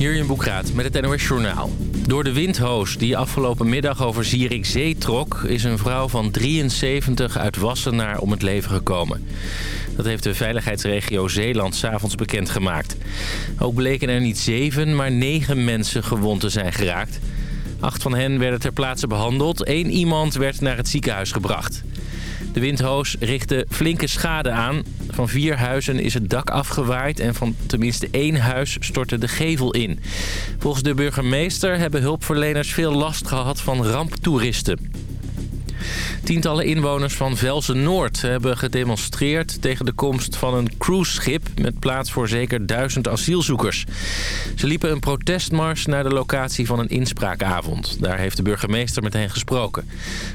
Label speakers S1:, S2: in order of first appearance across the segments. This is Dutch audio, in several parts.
S1: Hier in Boekraat met het NOS Journaal. Door de windhoos die afgelopen middag over Zierikzee trok... is een vrouw van 73 uit Wassenaar om het leven gekomen. Dat heeft de veiligheidsregio Zeeland s'avonds bekendgemaakt. Ook bleken er niet zeven, maar negen mensen gewond te zijn geraakt. Acht van hen werden ter plaatse behandeld. Eén iemand werd naar het ziekenhuis gebracht. De windhoos richtte flinke schade aan. Van vier huizen is het dak afgewaaid en van tenminste één huis stortte de gevel in. Volgens de burgemeester hebben hulpverleners veel last gehad van ramptoeristen. Tientallen inwoners van Velsen-Noord hebben gedemonstreerd tegen de komst van een cruiseschip met plaats voor zeker duizend asielzoekers. Ze liepen een protestmars naar de locatie van een inspraakavond. Daar heeft de burgemeester met hen gesproken.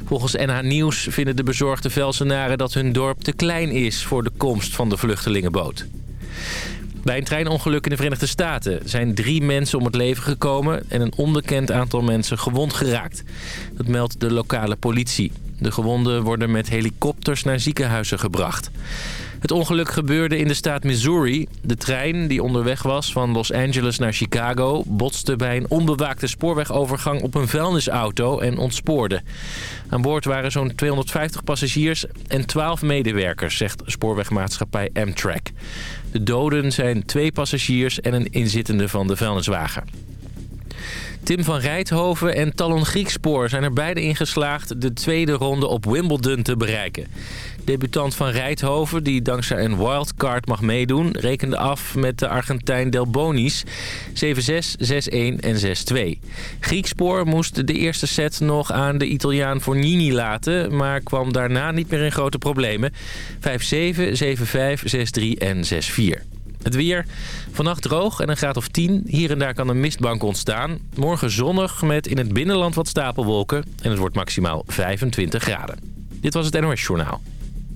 S1: Volgens NH Nieuws vinden de bezorgde Velsenaren dat hun dorp te klein is voor de komst van de vluchtelingenboot. Bij een treinongeluk in de Verenigde Staten zijn drie mensen om het leven gekomen... en een onbekend aantal mensen gewond geraakt. Dat meldt de lokale politie. De gewonden worden met helikopters naar ziekenhuizen gebracht. Het ongeluk gebeurde in de staat Missouri. De trein die onderweg was van Los Angeles naar Chicago... botste bij een onbewaakte spoorwegovergang op een vuilnisauto en ontspoorde. Aan boord waren zo'n 250 passagiers en 12 medewerkers, zegt spoorwegmaatschappij Amtrak. De doden zijn twee passagiers en een inzittende van de vuilniswagen. Tim van Rijthoven en Talon Griekspoor zijn er beide in geslaagd de tweede ronde op Wimbledon te bereiken. Debutant van Rijthoven, die dankzij een wildcard mag meedoen, rekende af met de Argentijn Del Bonis 7-6, 6-1 en 6-2. Griekspoor moest de eerste set nog aan de Italiaan Fornini laten, maar kwam daarna niet meer in grote problemen. 5-7, 7-5, 6-3 en 6-4. Het weer. Vannacht droog en een graad of 10. Hier en daar kan een mistbank ontstaan. Morgen zonnig met in het binnenland wat stapelwolken. En het wordt maximaal 25 graden. Dit was het NOS Journaal.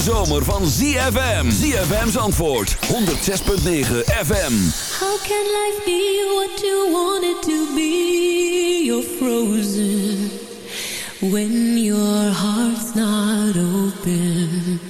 S2: Zomer van ZFM. ZFM's antwoord 106.9 FM.
S3: How can life be what you want it to be? You're frozen when your heart's not open.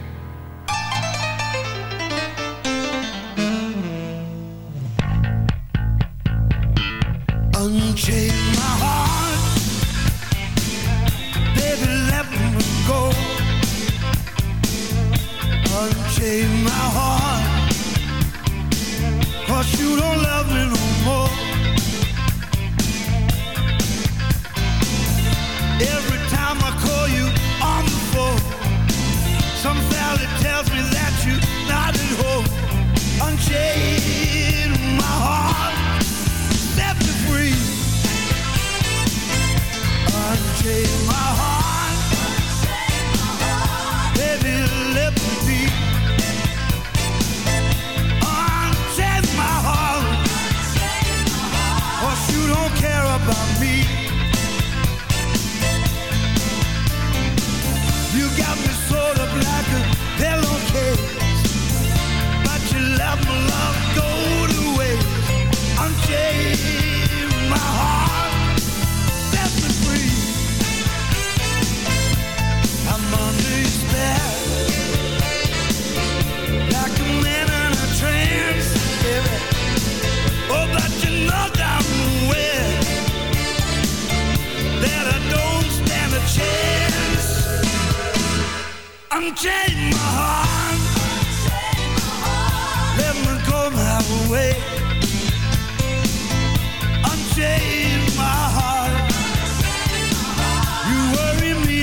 S4: my Cause you don't love me no more. Every time I call you on the phone Some valley tells me that you're not at home. Unchanged. solo unchain my heart. Let me go my way. Unchain my heart. You worry me.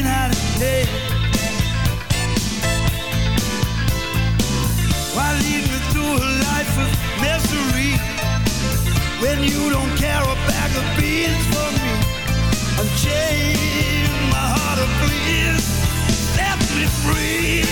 S4: Why lead me through a life of misery when you don't care a bag of beans for me? free.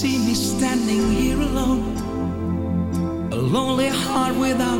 S4: see me standing here alone, a lonely heart without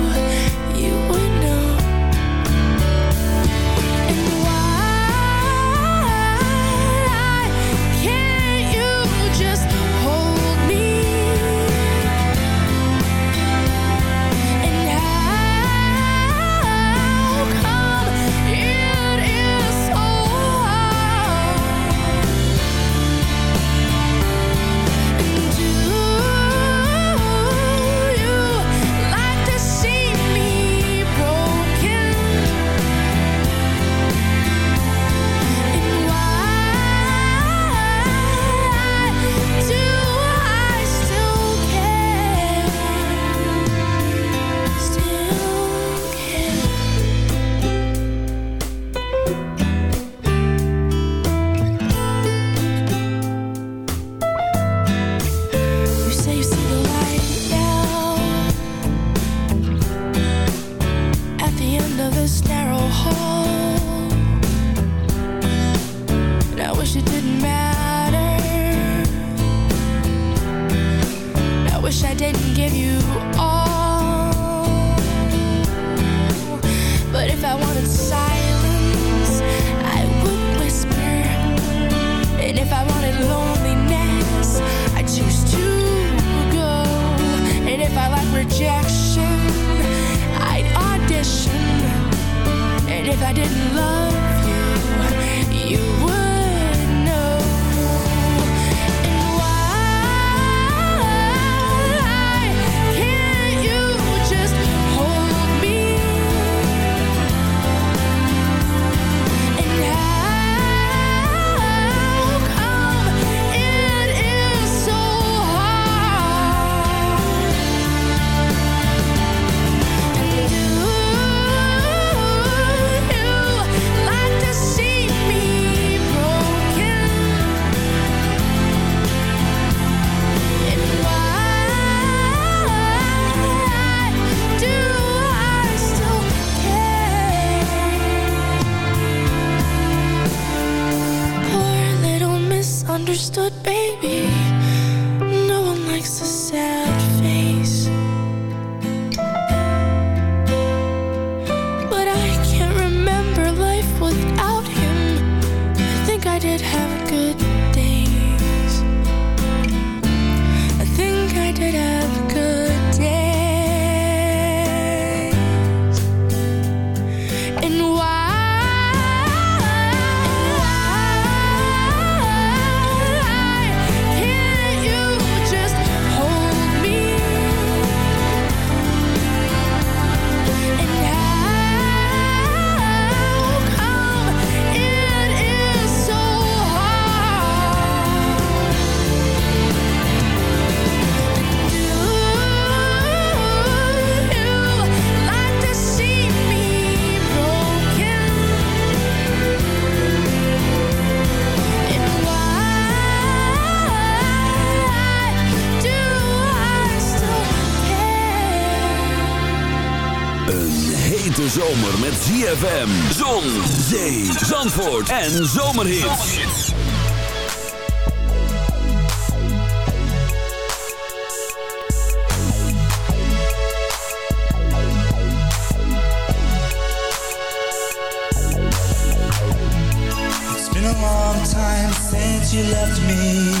S5: ZFM, Zon, Zee, Zandvoort en Zomerhits.
S6: It's been a long time since you left me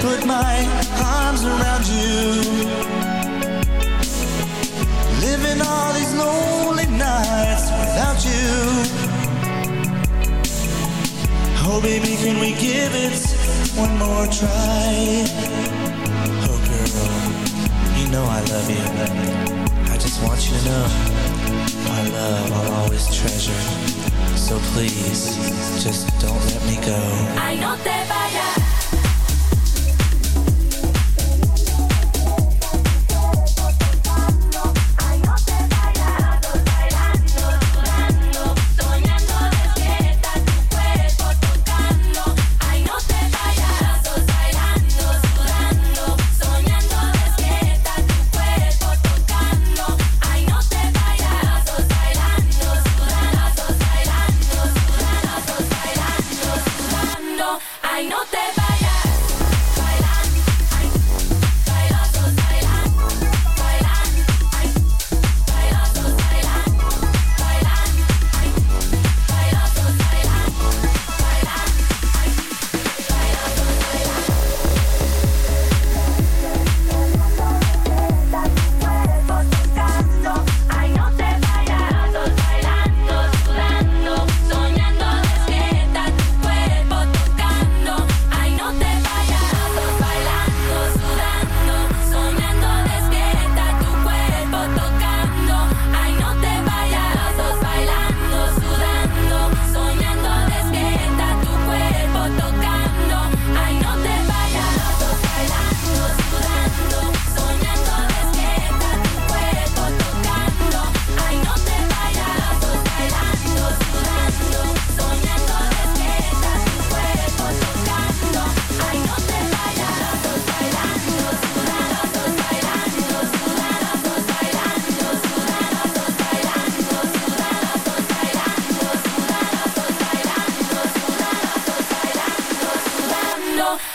S6: Put my arms around you. Living all these lonely nights without you. Oh baby, can we give it one more try? Oh girl, you know I love you. I just want you to know my love I'll always treasure. So please, just don't let me go.
S4: Ay, no te vayas.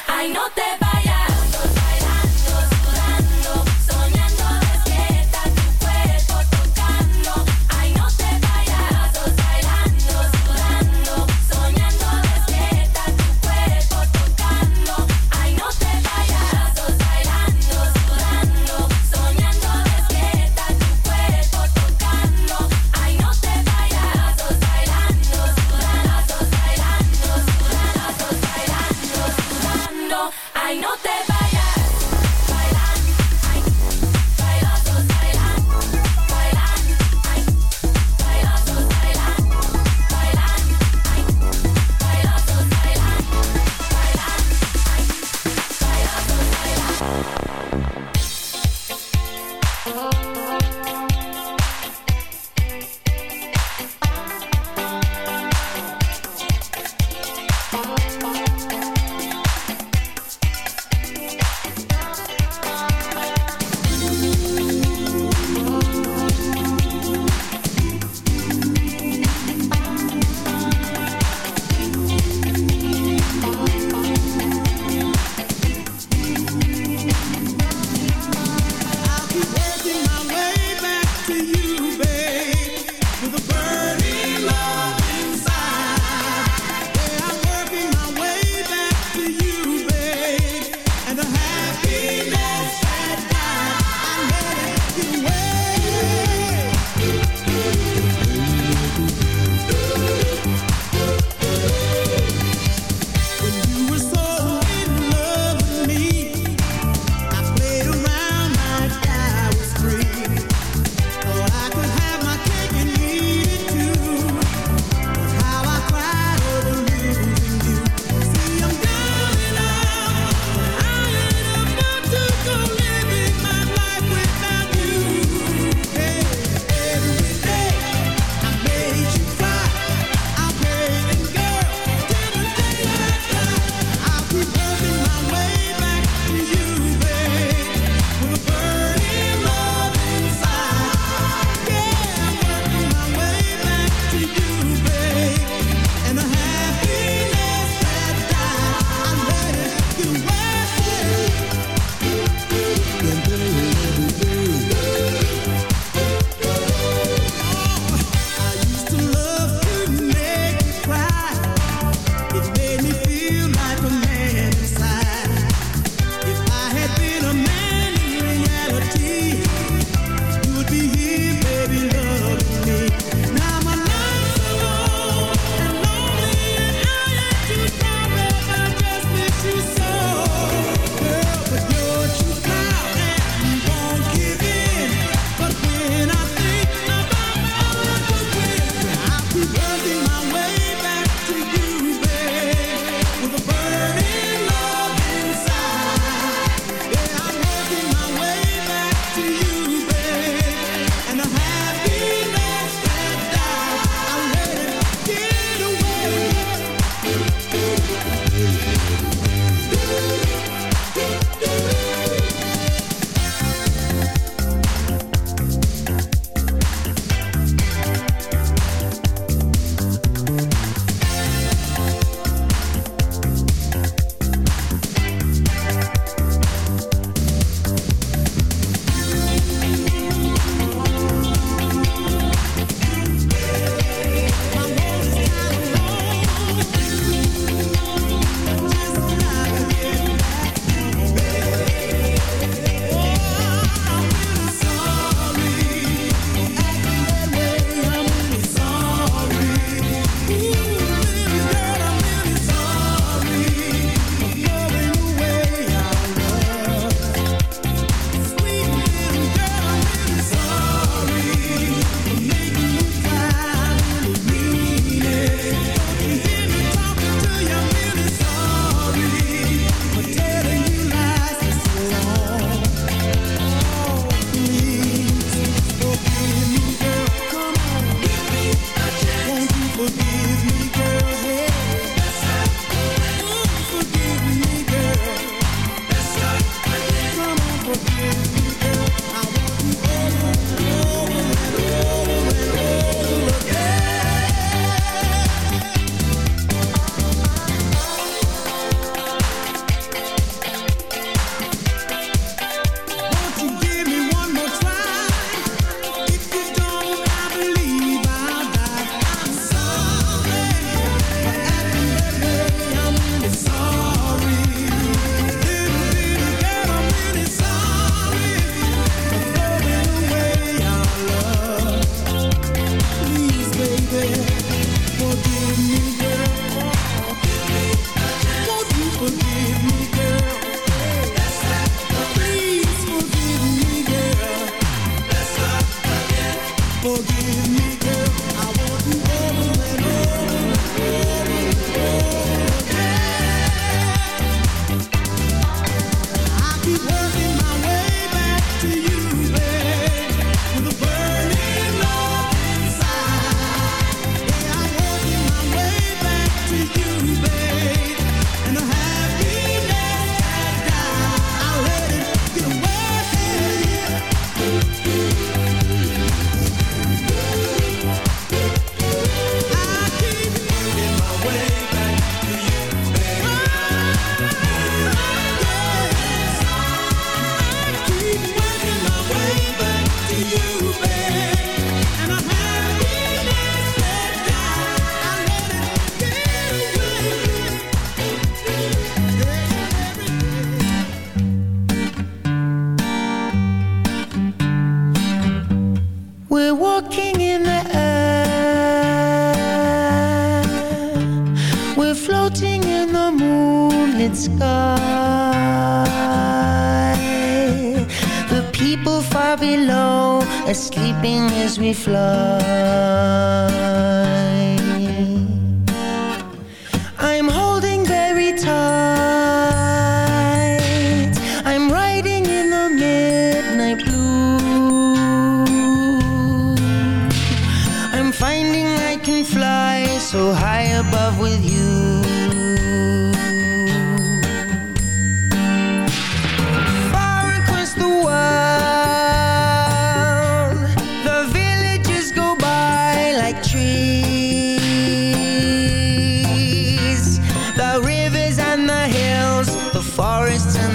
S4: I know no te vayas. Forgive me, girl. me fly.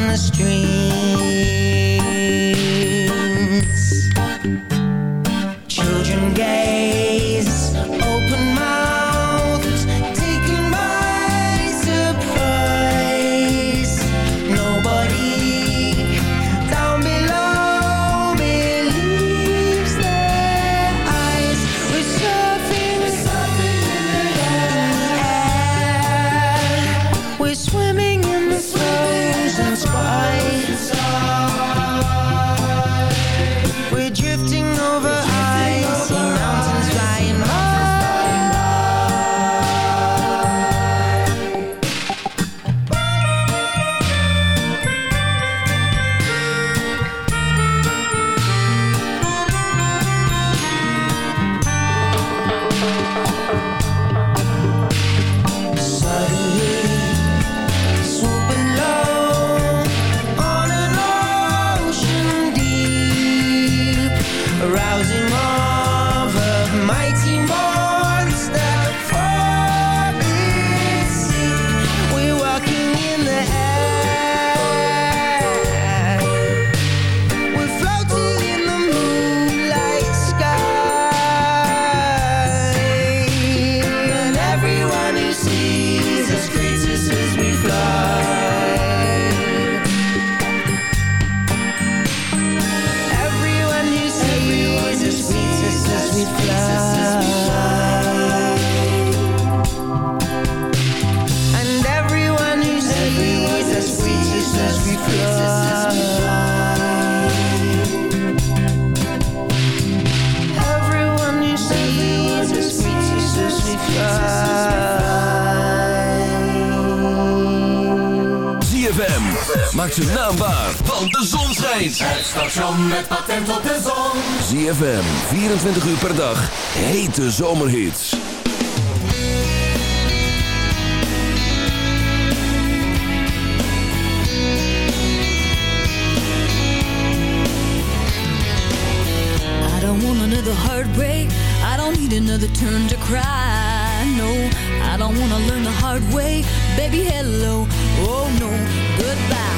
S4: the street.
S5: Het station met patent op de zon. ZFM, 24 uur per dag. Hete zomerhits.
S7: I don't want another heartbreak. I don't need another turn to cry. No, I don't want to learn the hard way. Baby, hello. Oh no, goodbye.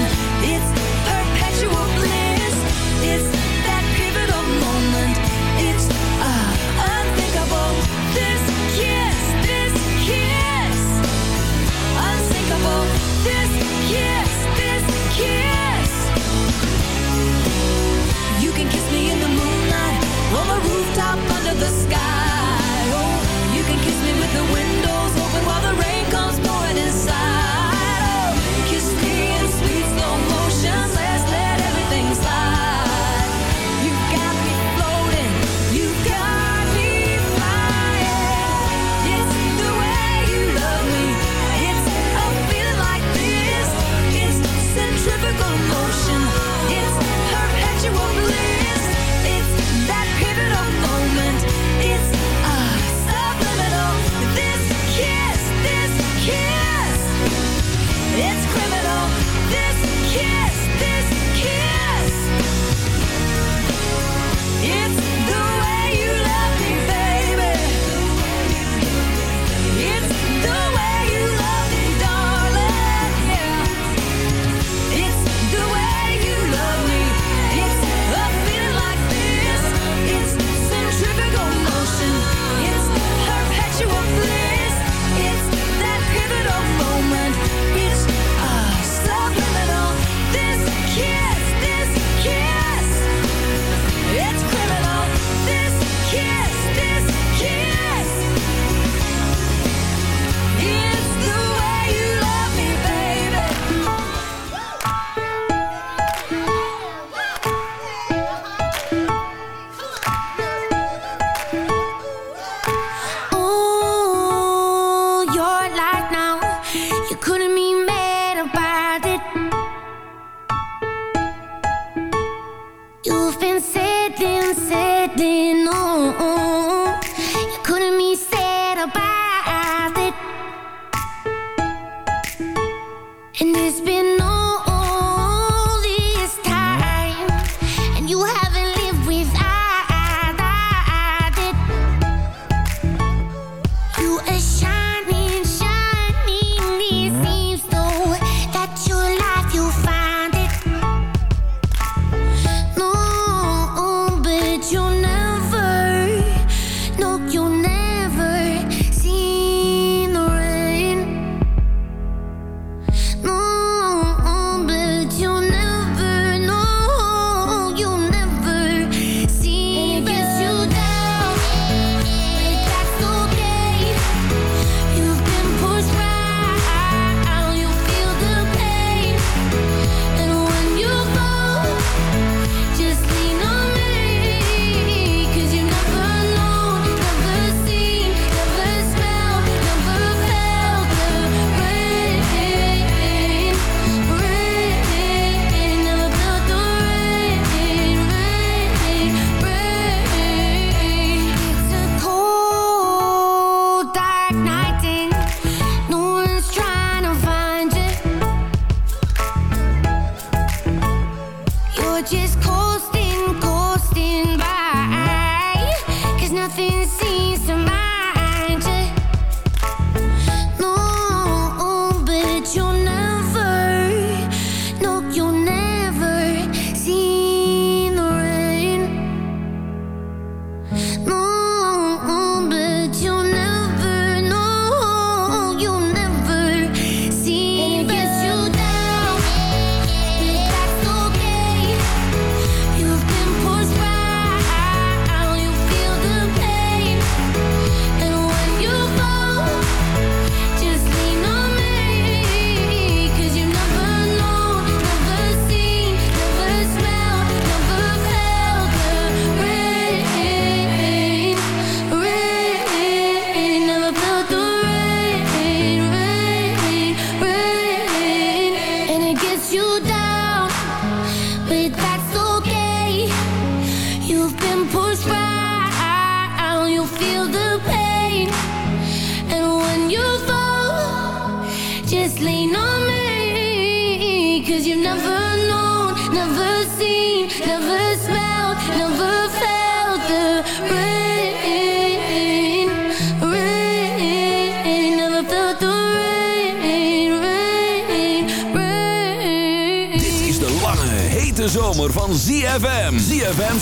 S4: And it's been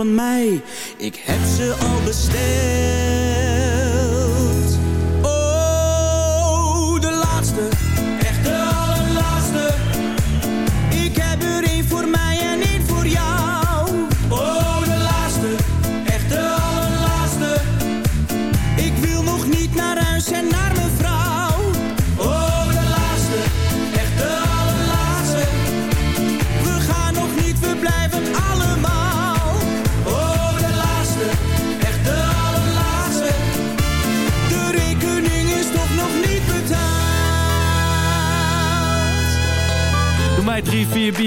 S8: Van mij. Ik heb ze al besteld.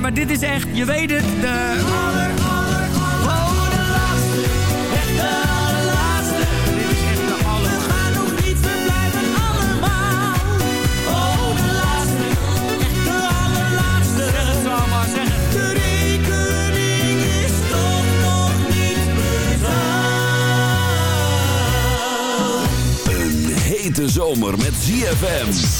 S8: Maar dit is echt, je weet het, de... Aller, aller, laatste, echt de allerlaatste. Dit is echt de aller. We gaan nog niet, we blijven allemaal. Oh, de laatste, echt de allerlaatste. Zeg het zo maar, zeg. De rekening is toch nog niet betaald.
S9: Een hete zomer met ZFM.